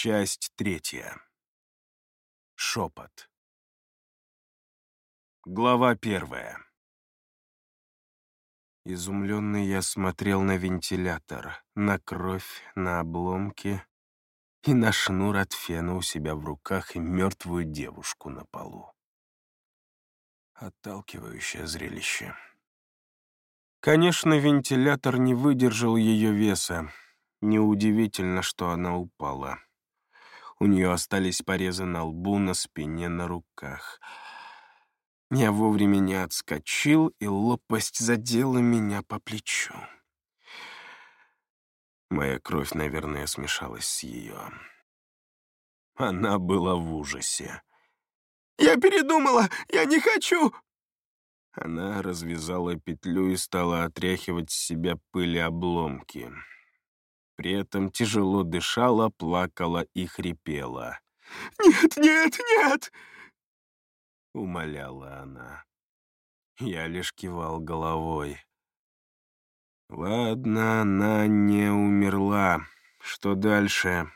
Часть третья. Шепот. Глава первая. Изумленный я смотрел на вентилятор, на кровь, на обломки и на шнур от фена у себя в руках и мертвую девушку на полу. Отталкивающее зрелище. Конечно, вентилятор не выдержал ее веса. Неудивительно, что она упала. У нее остались порезы на лбу, на спине, на руках. Я вовремя не отскочил, и лопасть задела меня по плечу. Моя кровь, наверное, смешалась с ее. Она была в ужасе. «Я передумала! Я не хочу!» Она развязала петлю и стала отряхивать с себя пыль обломки. При этом тяжело дышала, плакала и хрипела. «Нет, нет, нет!» — умоляла она. Я лишь кивал головой. Ладно, она не умерла. Что дальше?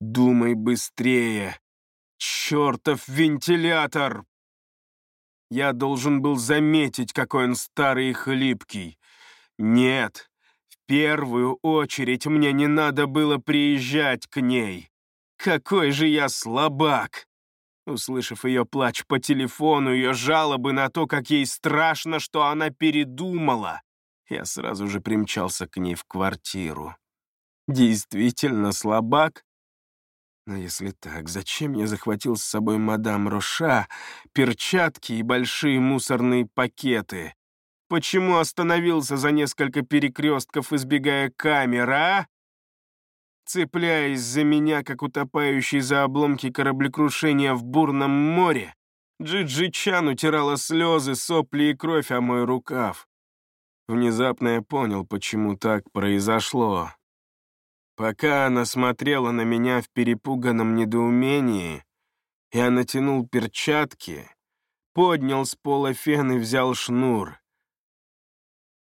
Думай быстрее. Чертов вентилятор! Я должен был заметить, какой он старый и хлипкий. Нет, первую очередь мне не надо было приезжать к ней. Какой же я слабак! Услышав ее плач по телефону, ее жалобы на то, как ей страшно, что она передумала, я сразу же примчался к ней в квартиру. Действительно слабак? Но если так, зачем я захватил с собой мадам Роша, перчатки и большие мусорные пакеты? Почему остановился за несколько перекрестков, избегая камер, а? Цепляясь за меня, как утопающий за обломки кораблекрушения в бурном море, Джиджи Чан утирала слезы, сопли и кровь о мой рукав. Внезапно я понял, почему так произошло. Пока она смотрела на меня в перепуганном недоумении, я натянул перчатки, поднял с пола фен и взял шнур.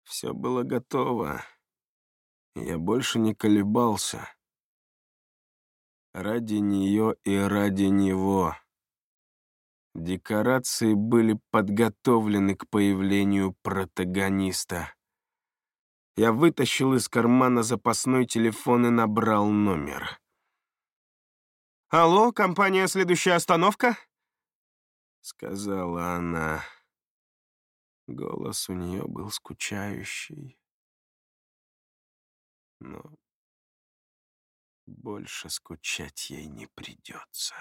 Все было готово. Я больше не колебался. Ради нее и ради него. Декорации были подготовлены к появлению протагониста. Я вытащил из кармана запасной телефон и набрал номер. «Алло, компания «Следующая остановка»?» Сказала она. Голос у нее был скучающий. Но больше скучать ей не придется.